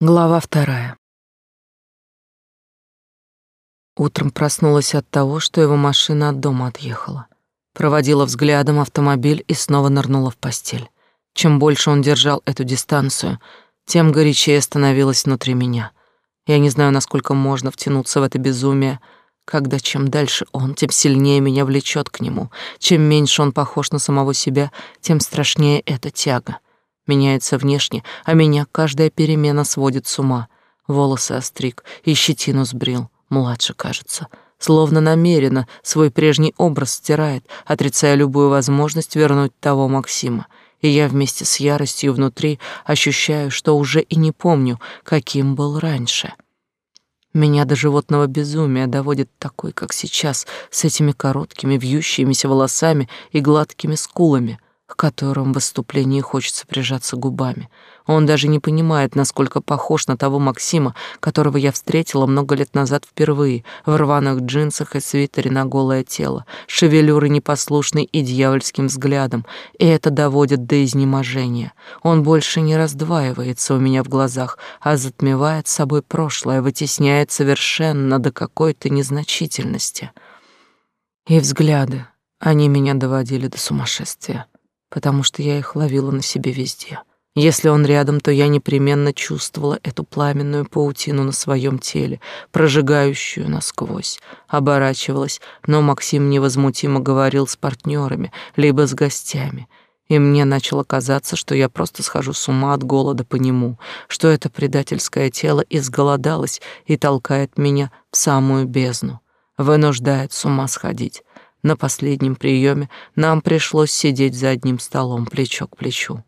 Глава вторая. Утром проснулась от того, что его машина от дома отъехала. Проводила взглядом автомобиль и снова нырнула в постель. Чем больше он держал эту дистанцию, тем горячее становилось внутри меня. Я не знаю, насколько можно втянуться в это безумие, когда чем дальше он, тем сильнее меня влечет к нему. Чем меньше он похож на самого себя, тем страшнее эта тяга — меняется внешне, а меня каждая перемена сводит с ума. Волосы остриг и щетину сбрил, младше, кажется. Словно намеренно свой прежний образ стирает, отрицая любую возможность вернуть того Максима. И я вместе с яростью внутри ощущаю, что уже и не помню, каким был раньше. Меня до животного безумия доводит такой, как сейчас, с этими короткими вьющимися волосами и гладкими скулами — к которым в выступлении хочется прижаться губами. Он даже не понимает, насколько похож на того Максима, которого я встретила много лет назад впервые, в рваных джинсах и свитере на голое тело, шевелюры непослушной и дьявольским взглядом, и это доводит до изнеможения. Он больше не раздваивается у меня в глазах, а затмевает собой прошлое, вытесняет совершенно до какой-то незначительности. И взгляды, они меня доводили до сумасшествия потому что я их ловила на себе везде. Если он рядом, то я непременно чувствовала эту пламенную паутину на своем теле, прожигающую насквозь. Оборачивалась, но Максим невозмутимо говорил с партнерами, либо с гостями. И мне начало казаться, что я просто схожу с ума от голода по нему, что это предательское тело изголодалось и толкает меня в самую бездну, вынуждает с ума сходить. На последнем приеме нам пришлось сидеть за одним столом, плечо к плечу.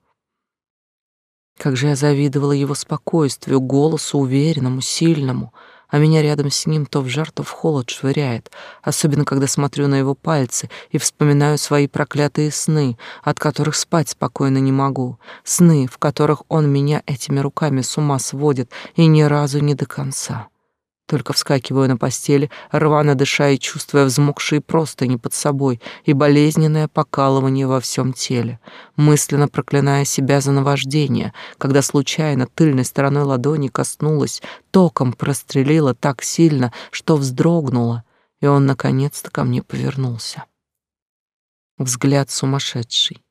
Как же я завидовала его спокойствию, голосу уверенному, сильному, а меня рядом с ним то в жар, то в холод швыряет, особенно когда смотрю на его пальцы и вспоминаю свои проклятые сны, от которых спать спокойно не могу, сны, в которых он меня этими руками с ума сводит и ни разу не до конца. Только вскакиваю на постели, рвано дыша и чувствуя взмокшие простыни под собой и болезненное покалывание во всем теле, мысленно проклиная себя за наваждение, когда случайно тыльной стороной ладони коснулась, током прострелила так сильно, что вздрогнула, и он наконец-то ко мне повернулся. Взгляд сумасшедший,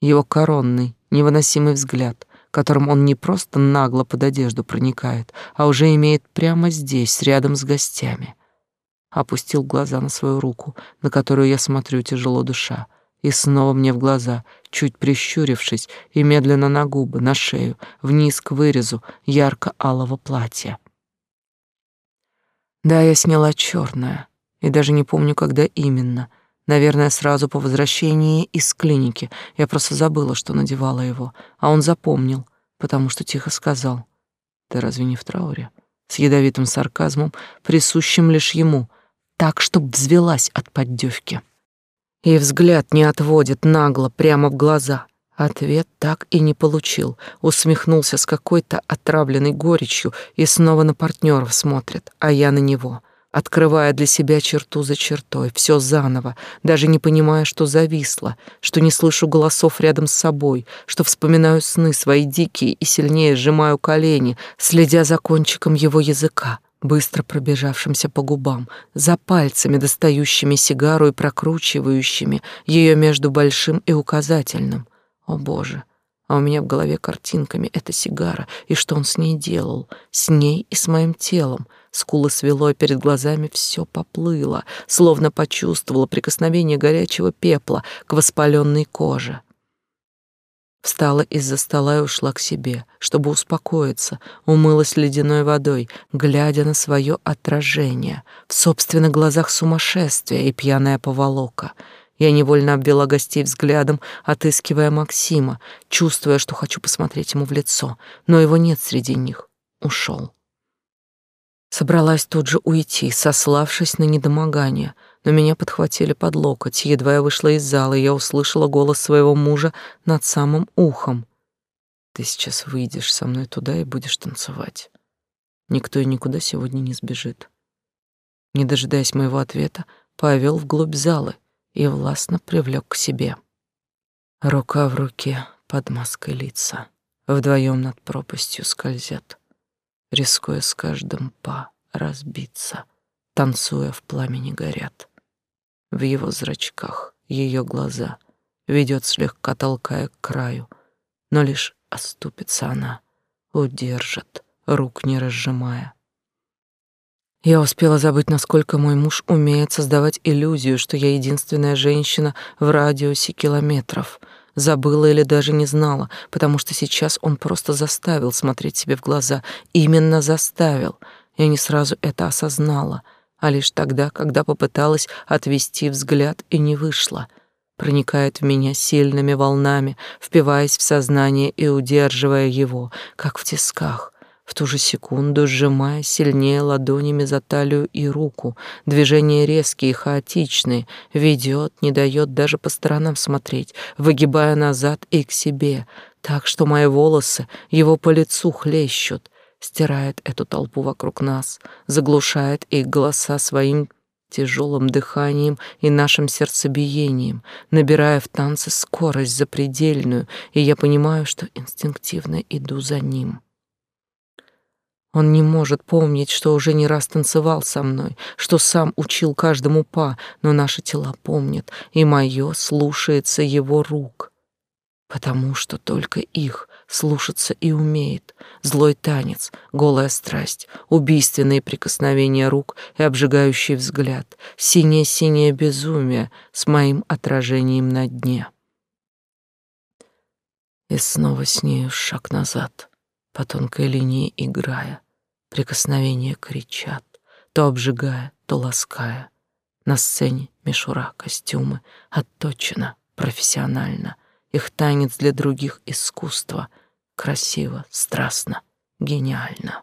его коронный, невыносимый взгляд, которым он не просто нагло под одежду проникает, а уже имеет прямо здесь, рядом с гостями. Опустил глаза на свою руку, на которую я смотрю тяжело душа, и снова мне в глаза, чуть прищурившись, и медленно на губы, на шею, вниз к вырезу ярко-алого платья. Да, я сняла черное, и даже не помню, когда именно — Наверное, сразу по возвращении из клиники. Я просто забыла, что надевала его, а он запомнил, потому что тихо сказал: "Ты разве не в трауре?" С ядовитым сарказмом, присущим лишь ему, так, чтоб взвелась от поддевки. И взгляд не отводит нагло прямо в глаза. Ответ так и не получил. Усмехнулся с какой-то отравленной горечью и снова на партнеров смотрит, а я на него открывая для себя черту за чертой, все заново, даже не понимая, что зависло, что не слышу голосов рядом с собой, что вспоминаю сны свои дикие и сильнее сжимаю колени, следя за кончиком его языка, быстро пробежавшимся по губам, за пальцами, достающими сигару и прокручивающими ее между большим и указательным. О, Боже! а у меня в голове картинками эта сигара, и что он с ней делал, с ней и с моим телом. Скулы свело, и перед глазами все поплыло, словно почувствовала прикосновение горячего пепла к воспаленной коже. Встала из-за стола и ушла к себе, чтобы успокоиться, умылась ледяной водой, глядя на свое отражение, в собственных глазах сумасшествие и пьяная поволока — я невольно обвела гостей взглядом, отыскивая Максима, чувствуя, что хочу посмотреть ему в лицо, но его нет среди них. Ушел. Собралась тут же уйти, сославшись на недомогание, но меня подхватили под локоть. Едва я вышла из зала, я услышала голос своего мужа над самым ухом. «Ты сейчас выйдешь со мной туда и будешь танцевать. Никто и никуда сегодня не сбежит». Не дожидаясь моего ответа, повел вглубь залы, и властно привлек к себе. Рука в руке под маской лица, вдвоем над пропастью скользят. Рискуя с каждым па разбиться, танцуя в пламени горят. В его зрачках ее глаза ведет слегка толкая к краю, но лишь оступится она, удержит, рук не разжимая. Я успела забыть, насколько мой муж умеет создавать иллюзию, что я единственная женщина в радиусе километров. Забыла или даже не знала, потому что сейчас он просто заставил смотреть себе в глаза. Именно заставил. Я не сразу это осознала, а лишь тогда, когда попыталась отвести взгляд и не вышло. Проникает в меня сильными волнами, впиваясь в сознание и удерживая его, как в тисках — в ту же секунду сжимая сильнее ладонями за талию и руку. Движения резкие и хаотичные, ведет, не дает даже по сторонам смотреть, выгибая назад и к себе, так что мои волосы его по лицу хлещут, стирает эту толпу вокруг нас, заглушает их голоса своим тяжелым дыханием и нашим сердцебиением, набирая в танце скорость запредельную, и я понимаю, что инстинктивно иду за ним. Он не может помнить, что уже не раз танцевал со мной, что сам учил каждому па, но наши тела помнят, и мое слушается его рук, потому что только их слушаться и умеет. Злой танец, голая страсть, убийственные прикосновения рук и обжигающий взгляд, синее-синее безумие с моим отражением на дне. И снова с нею шаг назад — по тонкой линии играя. Прикосновения кричат, то обжигая, то лаская. На сцене мишура, костюмы, отточено, профессионально. Их танец для других искусство. Красиво, страстно, гениально.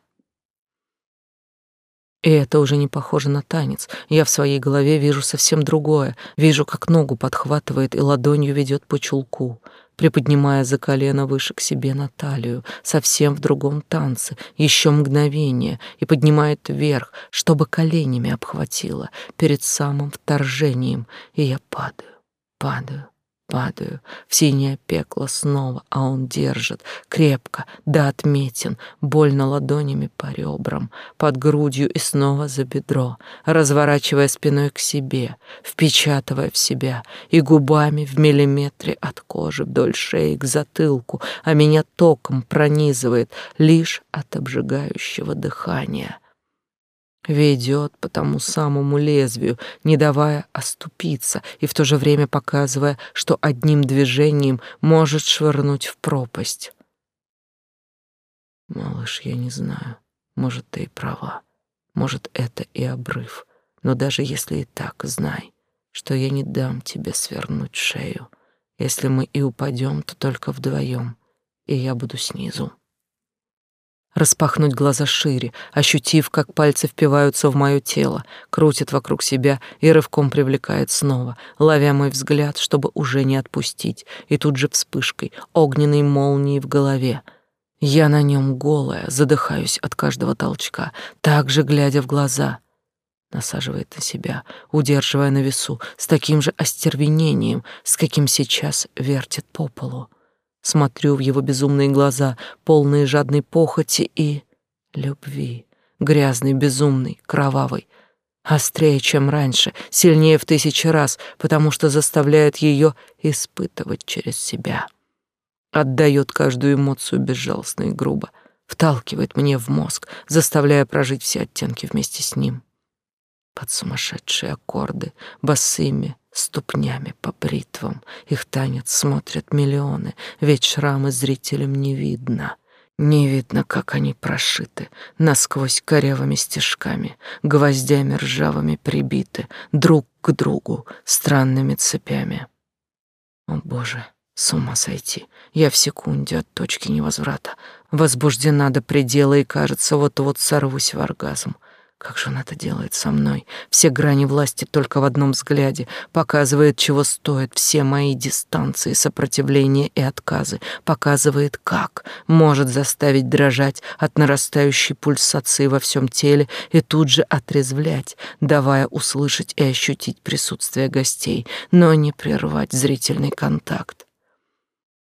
И это уже не похоже на танец. Я в своей голове вижу совсем другое. Вижу, как ногу подхватывает и ладонью ведет по чулку приподнимая за колено выше к себе на талию, совсем в другом танце, еще мгновение, и поднимает вверх, чтобы коленями обхватило перед самым вторжением, и я падаю, падаю, Падаю. В синее пекло снова, а он держит крепко, да отметен, больно ладонями по ребрам, под грудью и снова за бедро, разворачивая спиной к себе, впечатывая в себя и губами в миллиметре от кожи вдоль шеи к затылку, а меня током пронизывает лишь от обжигающего дыхания ведет по тому самому лезвию, не давая оступиться и в то же время показывая, что одним движением может швырнуть в пропасть. Малыш, я не знаю, может, ты и права, может, это и обрыв, но даже если и так, знай, что я не дам тебе свернуть шею. Если мы и упадем, то только вдвоем, и я буду снизу распахнуть глаза шире, ощутив, как пальцы впиваются в мое тело, крутит вокруг себя и рывком привлекает снова, ловя мой взгляд, чтобы уже не отпустить, и тут же вспышкой огненной молнии в голове. Я на нем голая, задыхаюсь от каждого толчка, также глядя в глаза. Насаживает на себя, удерживая на весу, с таким же остервенением, с каким сейчас вертит по полу. Смотрю в его безумные глаза, полные жадной похоти и любви, грязный, безумный, кровавый, острее, чем раньше, сильнее в тысячи раз, потому что заставляет ее испытывать через себя. Отдает каждую эмоцию безжалостно и грубо, вталкивает мне в мозг, заставляя прожить все оттенки вместе с ним. Под сумасшедшие аккорды, босыми, ступнями по бритвам. Их танец смотрят миллионы, ведь шрамы зрителям не видно. Не видно, как они прошиты, насквозь корявыми стежками, гвоздями ржавыми прибиты, друг к другу, странными цепями. О, Боже, с ума сойти. Я в секунде от точки невозврата. Возбуждена до предела и, кажется, вот-вот сорвусь в оргазм. Как же он это делает со мной? Все грани власти только в одном взгляде. Показывает, чего стоят все мои дистанции, сопротивления и отказы. Показывает, как может заставить дрожать от нарастающей пульсации во всем теле и тут же отрезвлять, давая услышать и ощутить присутствие гостей, но не прервать зрительный контакт.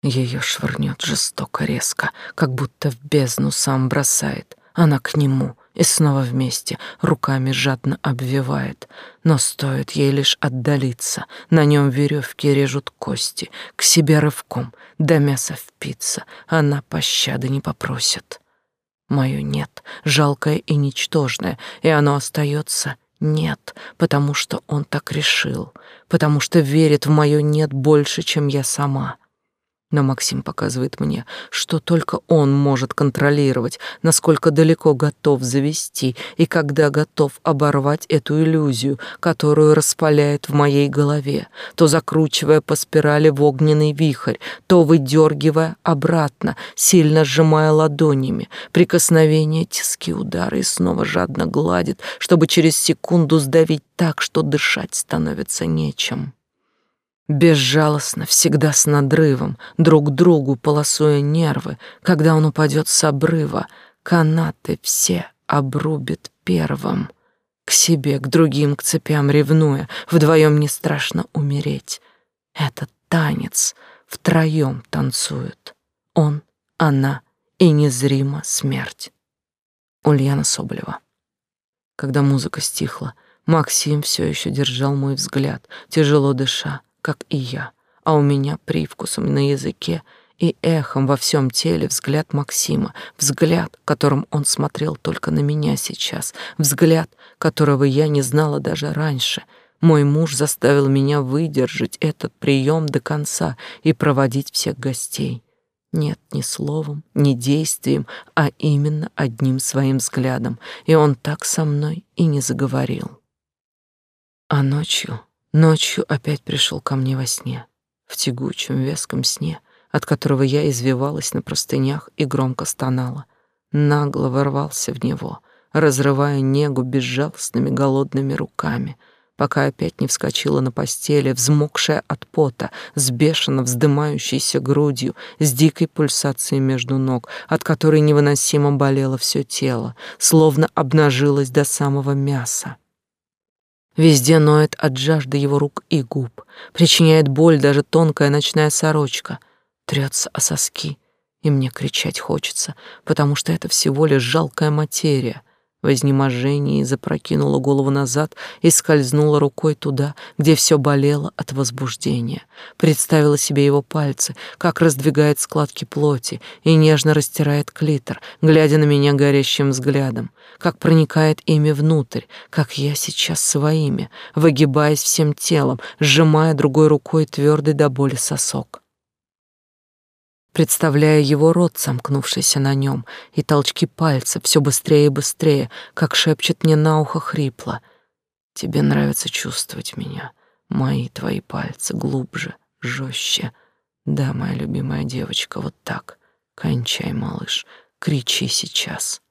Ее швырнет жестоко резко, как будто в бездну сам бросает — Она к нему и снова вместе, руками жадно обвивает. Но стоит ей лишь отдалиться, на нем веревки режут кости, к себе рывком, до мяса впиться, она пощады не попросит. Мое нет, жалкое и ничтожное, и оно остается нет, потому что он так решил, потому что верит в мое нет больше, чем я сама. Но Максим показывает мне, что только он может контролировать, насколько далеко готов завести и когда готов оборвать эту иллюзию, которую распаляет в моей голове, то закручивая по спирали в огненный вихрь, то выдергивая обратно, сильно сжимая ладонями, прикосновение, тиски, удары и снова жадно гладит, чтобы через секунду сдавить так, что дышать становится нечем. Безжалостно, всегда с надрывом, друг другу полосуя нервы, когда он упадет с обрыва, канаты все обрубит первым. К себе, к другим, к цепям ревнуя, вдвоем не страшно умереть. Этот танец втроем танцуют. Он, она и незримо смерть. Ульяна Соболева. Когда музыка стихла, Максим все еще держал мой взгляд, тяжело дыша, как и я, а у меня привкусом на языке и эхом во всем теле взгляд Максима, взгляд, которым он смотрел только на меня сейчас, взгляд, которого я не знала даже раньше. Мой муж заставил меня выдержать этот прием до конца и проводить всех гостей. Нет, ни словом, ни действием, а именно одним своим взглядом, и он так со мной и не заговорил. А ночью Ночью опять пришел ко мне во сне, в тягучем веском сне, от которого я извивалась на простынях и громко стонала. Нагло ворвался в него, разрывая негу безжалостными голодными руками, пока опять не вскочила на постели, взмокшая от пота, с бешено вздымающейся грудью, с дикой пульсацией между ног, от которой невыносимо болело все тело, словно обнажилось до самого мяса. Везде ноет от жажды его рук и губ, причиняет боль даже тонкая ночная сорочка, трется о соски, и мне кричать хочется, потому что это всего лишь жалкая материя — в изнеможении запрокинула голову назад и скользнула рукой туда, где все болело от возбуждения. Представила себе его пальцы, как раздвигает складки плоти и нежно растирает клитор, глядя на меня горящим взглядом, как проникает ими внутрь, как я сейчас своими, выгибаясь всем телом, сжимая другой рукой твердый до боли сосок представляя его рот, сомкнувшийся на нем, и толчки пальцев все быстрее и быстрее, как шепчет мне на ухо хрипло. «Тебе нравится чувствовать меня, мои твои пальцы глубже, жестче. Да, моя любимая девочка, вот так. Кончай, малыш, кричи сейчас».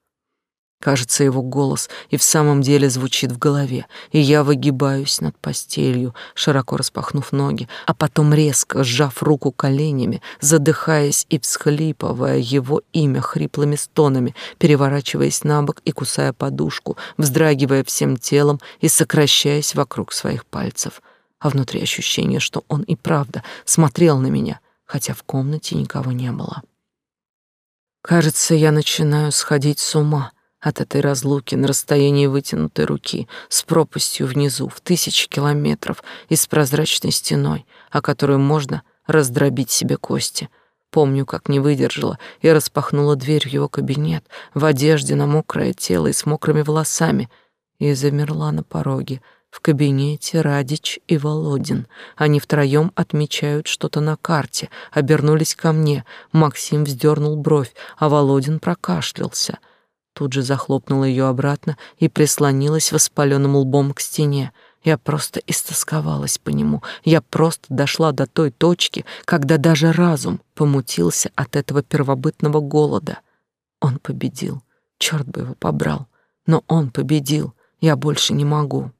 Кажется, его голос и в самом деле звучит в голове, и я выгибаюсь над постелью, широко распахнув ноги, а потом резко сжав руку коленями, задыхаясь и всхлипывая его имя хриплыми стонами, переворачиваясь на бок и кусая подушку, вздрагивая всем телом и сокращаясь вокруг своих пальцев. А внутри ощущение, что он и правда смотрел на меня, хотя в комнате никого не было. Кажется, я начинаю сходить с ума — от этой разлуки на расстоянии вытянутой руки, с пропастью внизу, в тысячи километров и с прозрачной стеной, о которую можно раздробить себе кости. Помню, как не выдержала и распахнула дверь в его кабинет в одежде на мокрое тело и с мокрыми волосами, и замерла на пороге. В кабинете Радич и Володин. Они втроем отмечают что-то на карте, обернулись ко мне. Максим вздернул бровь, а Володин прокашлялся — Тут же захлопнула ее обратно и прислонилась воспаленным лбом к стене. Я просто истосковалась по нему. Я просто дошла до той точки, когда даже разум помутился от этого первобытного голода. Он победил. Черт бы его побрал. Но он победил. Я больше не могу.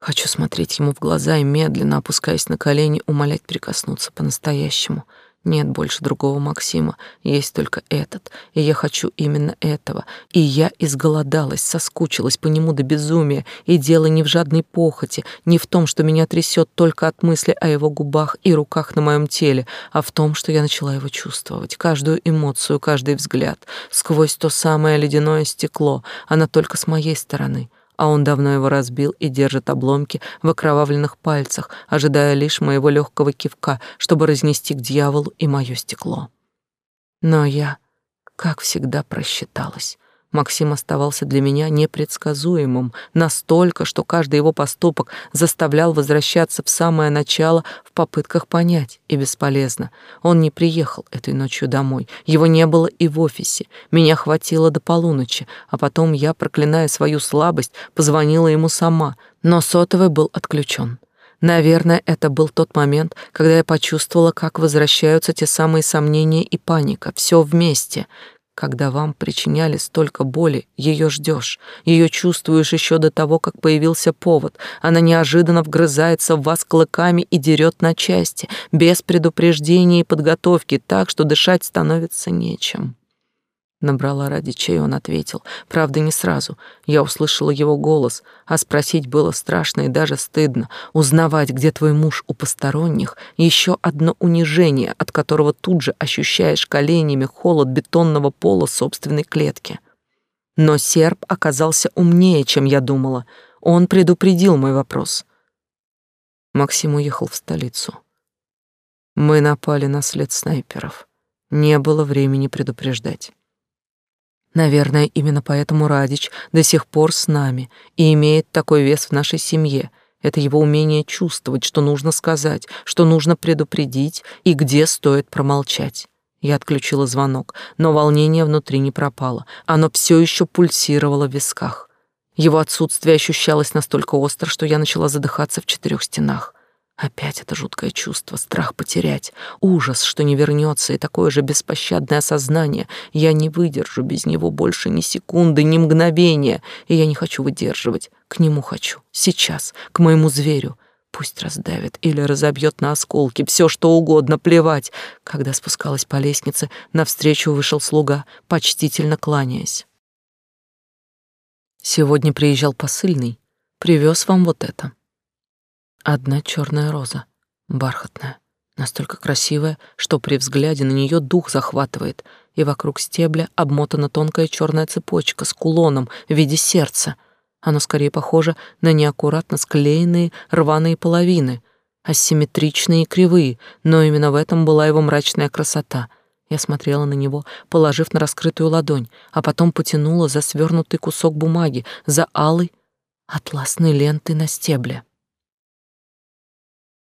Хочу смотреть ему в глаза и медленно, опускаясь на колени, умолять прикоснуться по-настоящему. Нет больше другого Максима, есть только этот, и я хочу именно этого. И я изголодалась, соскучилась по нему до безумия, и дело не в жадной похоти, не в том, что меня трясет только от мысли о его губах и руках на моем теле, а в том, что я начала его чувствовать, каждую эмоцию, каждый взгляд, сквозь то самое ледяное стекло, она только с моей стороны — а он давно его разбил и держит обломки в окровавленных пальцах, ожидая лишь моего легкого кивка, чтобы разнести к дьяволу и мое стекло. Но я, как всегда, просчиталась. Максим оставался для меня непредсказуемым, настолько, что каждый его поступок заставлял возвращаться в самое начало в попытках понять, и бесполезно. Он не приехал этой ночью домой, его не было и в офисе. Меня хватило до полуночи, а потом я, проклиная свою слабость, позвонила ему сама, но сотовый был отключен. Наверное, это был тот момент, когда я почувствовала, как возвращаются те самые сомнения и паника, все вместе — когда вам причиняли столько боли, ее ждешь, ее чувствуешь еще до того, как появился повод. Она неожиданно вгрызается в вас клыками и дерет на части, без предупреждения и подготовки, так что дышать становится нечем. Набрала ради чей он ответил. Правда, не сразу. Я услышала его голос, а спросить было страшно и даже стыдно. Узнавать, где твой муж у посторонних, еще одно унижение, от которого тут же ощущаешь коленями холод бетонного пола собственной клетки. Но серб оказался умнее, чем я думала. Он предупредил мой вопрос. Максим уехал в столицу. Мы напали на след снайперов. Не было времени предупреждать. Наверное, именно поэтому Радич до сих пор с нами и имеет такой вес в нашей семье. Это его умение чувствовать, что нужно сказать, что нужно предупредить и где стоит промолчать. Я отключила звонок, но волнение внутри не пропало. Оно все еще пульсировало в висках. Его отсутствие ощущалось настолько остро, что я начала задыхаться в четырех стенах. Опять это жуткое чувство, страх потерять, ужас, что не вернется, и такое же беспощадное осознание. Я не выдержу без него больше ни секунды, ни мгновения, и я не хочу выдерживать. К нему хочу, сейчас, к моему зверю. Пусть раздавит или разобьет на осколки, все что угодно, плевать. Когда спускалась по лестнице, навстречу вышел слуга, почтительно кланяясь. Сегодня приезжал посыльный, привез вам вот это. Одна черная роза, бархатная, настолько красивая, что при взгляде на нее дух захватывает, и вокруг стебля обмотана тонкая черная цепочка с кулоном в виде сердца. Оно скорее похоже на неаккуратно склеенные рваные половины, асимметричные и кривые, но именно в этом была его мрачная красота. Я смотрела на него, положив на раскрытую ладонь, а потом потянула за свернутый кусок бумаги, за алый атласной лентой на стебле.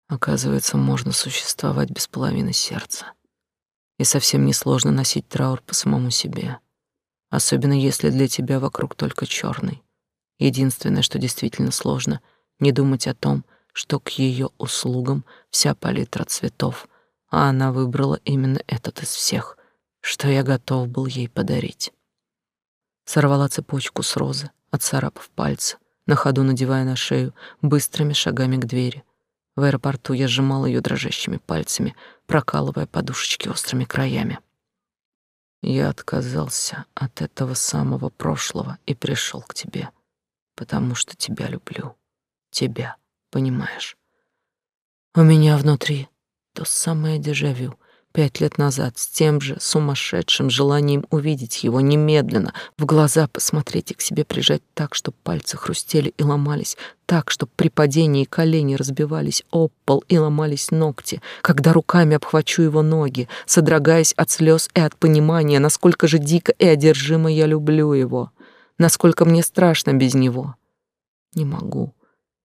Оказывается, можно существовать без половины сердца. И совсем несложно носить траур по самому себе, особенно если для тебя вокруг только черный. Единственное, что действительно сложно, не думать о том, что к ее услугам вся палитра цветов, а она выбрала именно этот из всех, что я готов был ей подарить. Сорвала цепочку с розы, отцарапав пальцы, на ходу надевая на шею, быстрыми шагами к двери — в аэропорту я сжимал ее дрожащими пальцами, прокалывая подушечки острыми краями. Я отказался от этого самого прошлого и пришел к тебе, потому что тебя люблю. Тебя, понимаешь? У меня внутри то самое дежавю, пять лет назад с тем же сумасшедшим желанием увидеть его немедленно, в глаза посмотреть и к себе прижать так, чтобы пальцы хрустели и ломались, так, чтобы при падении колени разбивались об пол и ломались ногти, когда руками обхвачу его ноги, содрогаясь от слез и от понимания, насколько же дико и одержимо я люблю его, насколько мне страшно без него. Не могу.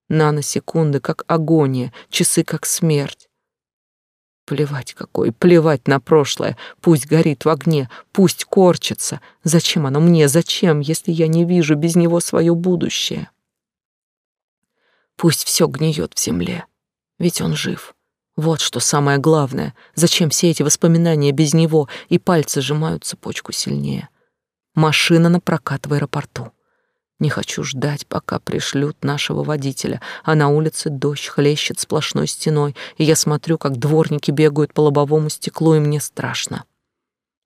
Наносекунды, как агония, часы, как смерть. Плевать какой, плевать на прошлое. Пусть горит в огне, пусть корчится. Зачем оно мне, зачем, если я не вижу без него свое будущее? Пусть все гниет в земле, ведь он жив. Вот что самое главное. Зачем все эти воспоминания без него, и пальцы сжимают цепочку сильнее. Машина на прокат в аэропорту. Не хочу ждать, пока пришлют нашего водителя, а на улице дождь хлещет сплошной стеной, и я смотрю, как дворники бегают по лобовому стеклу, и мне страшно.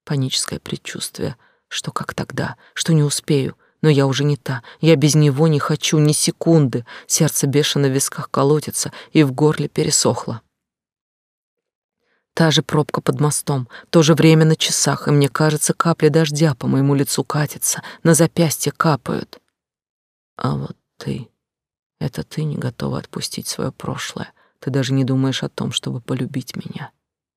Паническое предчувствие, что как тогда, что не успею, но я уже не та, я без него не хочу ни секунды, сердце бешено в висках колотится и в горле пересохло. Та же пробка под мостом, то же время на часах, и мне кажется, капли дождя по моему лицу катятся, на запястье капают. А вот ты, это ты не готова отпустить свое прошлое. Ты даже не думаешь о том, чтобы полюбить меня.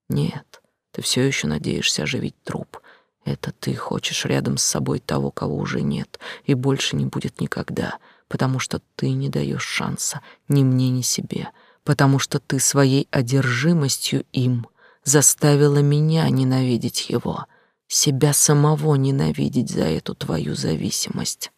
Нет, ты все еще надеешься оживить труп. Это ты хочешь рядом с собой того, кого уже нет и больше не будет никогда, потому что ты не даешь шанса ни мне, ни себе, потому что ты своей одержимостью им заставила меня ненавидеть его, себя самого ненавидеть за эту твою зависимость.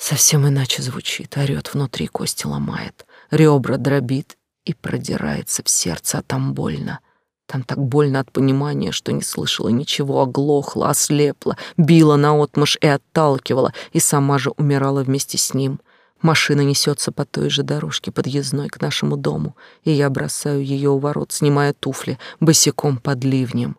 Совсем иначе звучит, орёт внутри, кости ломает, ребра дробит и продирается в сердце, а там больно. Там так больно от понимания, что не слышала ничего, оглохла, ослепла, била наотмашь и отталкивала, и сама же умирала вместе с ним. Машина несется по той же дорожке подъездной к нашему дому, и я бросаю ее у ворот, снимая туфли, босиком под ливнем.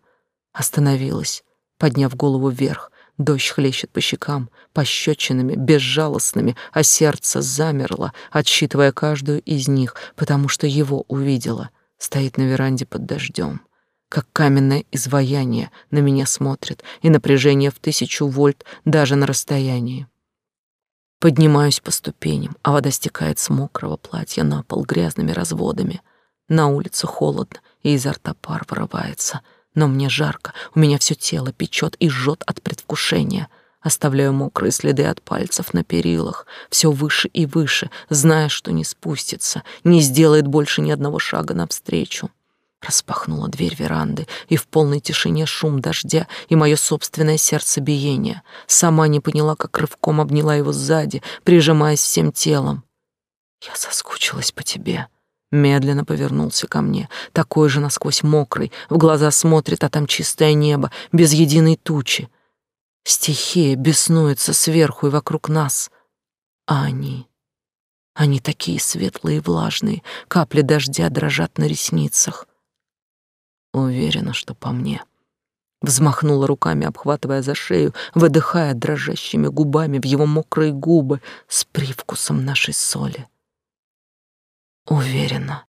Остановилась, подняв голову вверх. Дождь хлещет по щекам, пощечинами, безжалостными, а сердце замерло, отсчитывая каждую из них, потому что его увидела. Стоит на веранде под дождем. Как каменное изваяние на меня смотрит, и напряжение в тысячу вольт даже на расстоянии. Поднимаюсь по ступеням, а вода стекает с мокрого платья на пол грязными разводами. На улице холодно, и изо рта пар вырывается. Но мне жарко, у меня все тело печет и жжет от предвкушения. Оставляю мокрые следы от пальцев на перилах, все выше и выше, зная, что не спустится, не сделает больше ни одного шага навстречу. Распахнула дверь веранды, и в полной тишине шум дождя и мое собственное сердцебиение. Сама не поняла, как рывком обняла его сзади, прижимаясь всем телом. «Я соскучилась по тебе», медленно повернулся ко мне, такой же насквозь мокрый, в глаза смотрит, а там чистое небо, без единой тучи. Стихия беснуется сверху и вокруг нас, а они... Они такие светлые и влажные, капли дождя дрожат на ресницах. Уверена, что по мне. Взмахнула руками, обхватывая за шею, выдыхая дрожащими губами в его мокрые губы с привкусом нашей соли. Уверена.